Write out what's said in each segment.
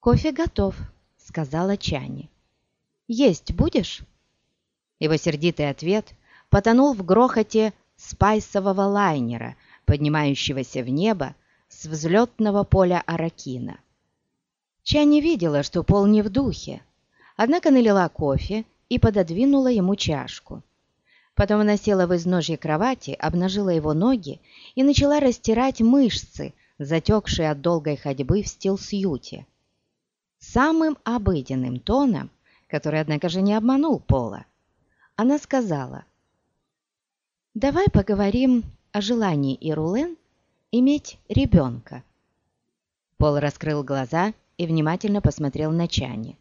«Кофе готов», — сказала Чани. «Есть будешь?» Его сердитый ответ потонул в грохоте спайсового лайнера, поднимающегося в небо с взлетного поля Аракина. Чани видела, что Пол не в духе, однако налила кофе и пододвинула ему чашку. Потом она села в изножье кровати, обнажила его ноги и начала растирать мышцы, затекшие от долгой ходьбы в стилсьюте. Самым обыденным тоном, который, однако же, не обманул Пола, она сказала, «Давай поговорим о желании Ирулен иметь ребенка». Пол раскрыл глаза и внимательно посмотрел на Чани.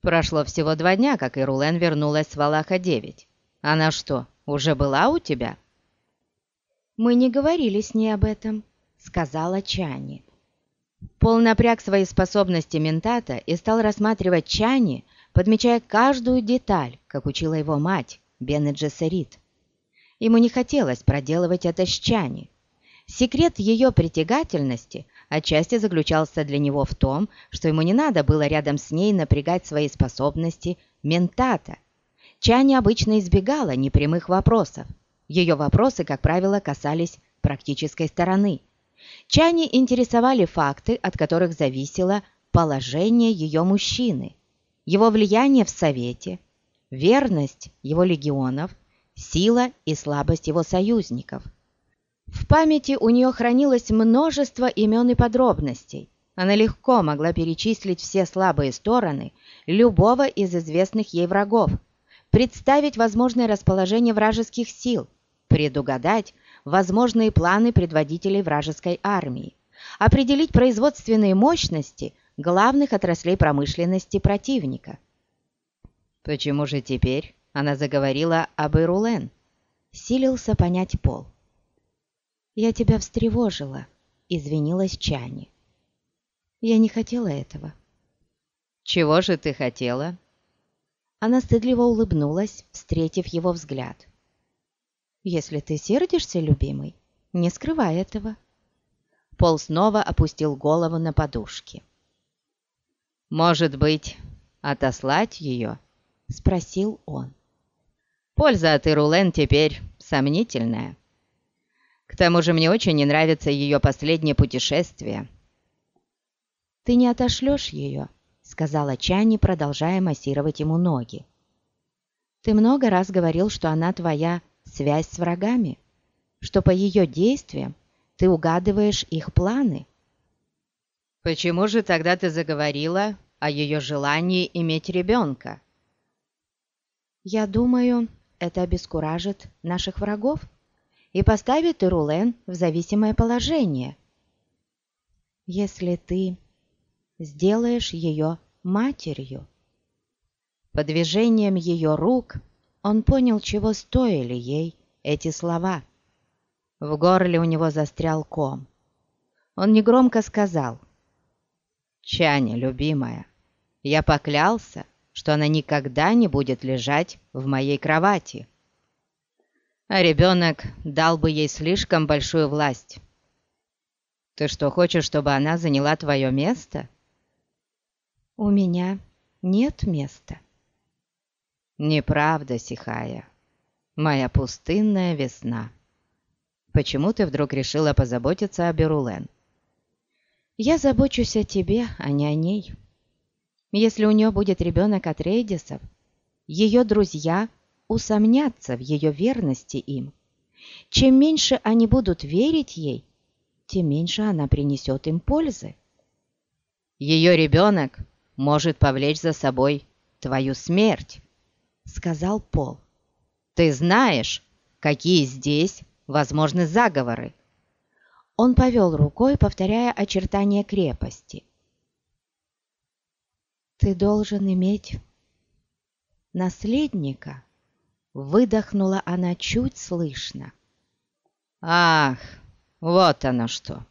«Прошло всего два дня, как Ирулен вернулась с Валаха-9. Она что, уже была у тебя?» «Мы не говорили с ней об этом», — сказала Чани. Пол напряг свои способности ментата и стал рассматривать Чани, подмечая каждую деталь, как учила его мать, Бене Джессерит. Ему не хотелось проделывать это с Чани. Секрет ее притягательности отчасти заключался для него в том, что ему не надо было рядом с ней напрягать свои способности ментата. Чани обычно избегала непрямых вопросов. Ее вопросы, как правило, касались практической стороны – Чани интересовали факты, от которых зависело положение ее мужчины, его влияние в Совете, верность его легионов, сила и слабость его союзников. В памяти у нее хранилось множество имен и подробностей. Она легко могла перечислить все слабые стороны любого из известных ей врагов, представить возможное расположение вражеских сил, предугадать, возможные планы предводителей вражеской армии, определить производственные мощности главных отраслей промышленности противника. «Почему же теперь она заговорила об Ирулен?» — силился понять Пол. «Я тебя встревожила», — извинилась Чани. «Я не хотела этого». «Чего же ты хотела?» Она стыдливо улыбнулась, встретив его взгляд. Если ты сердишься, любимый, не скрывай этого». Пол снова опустил голову на подушки. «Может быть, отослать ее?» — спросил он. «Польза от Ирулен теперь сомнительная. К тому же мне очень не нравится ее последнее путешествие». «Ты не отошлешь ее?» — сказала Чани, продолжая массировать ему ноги. «Ты много раз говорил, что она твоя связь с врагами, что по ее действиям ты угадываешь их планы. Почему же тогда ты заговорила о ее желании иметь ребенка? Я думаю, это обескуражит наших врагов и поставит Ирулен в зависимое положение. Если ты сделаешь ее матерью. По движениям ее рук он понял, чего стоили ей эти слова. В горле у него застрял ком. Он негромко сказал. «Чаня, любимая, я поклялся, что она никогда не будет лежать в моей кровати. А ребенок дал бы ей слишком большую власть. Ты что, хочешь, чтобы она заняла твое место?» «У меня нет места», «Неправда, Сихая, моя пустынная весна. Почему ты вдруг решила позаботиться о Берулен?» «Я забочусь о тебе, а не о ней. Если у нее будет ребенок от Рейдисов, ее друзья усомнятся в ее верности им. Чем меньше они будут верить ей, тем меньше она принесет им пользы. Ее ребенок может повлечь за собой твою смерть сказал Пол. «Ты знаешь, какие здесь возможны заговоры?» Он повел рукой, повторяя очертания крепости. «Ты должен иметь наследника», — выдохнула она чуть слышно. «Ах, вот оно что!